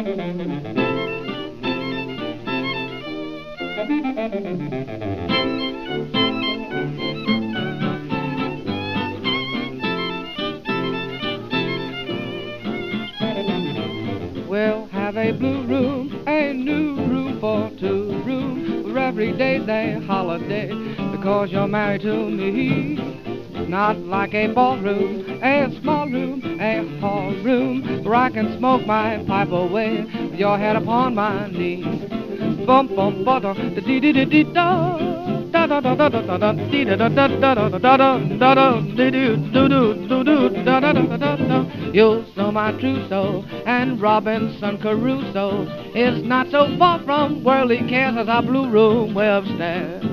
We'll have a blue room, a new room for two room. For every day's a holiday because you're married to me. Not like a ballroom, a small room, a hall room where I can smoke my pipe away with your head upon my knee. Bum bum ba da da dee dee dee da da da da da da da da da da da da da da da da dee doo doo doo doo doo da da da da da. You'll know my trousseau and Robinson Crusoe is not so far from worldly cares as our blue room way upstairs.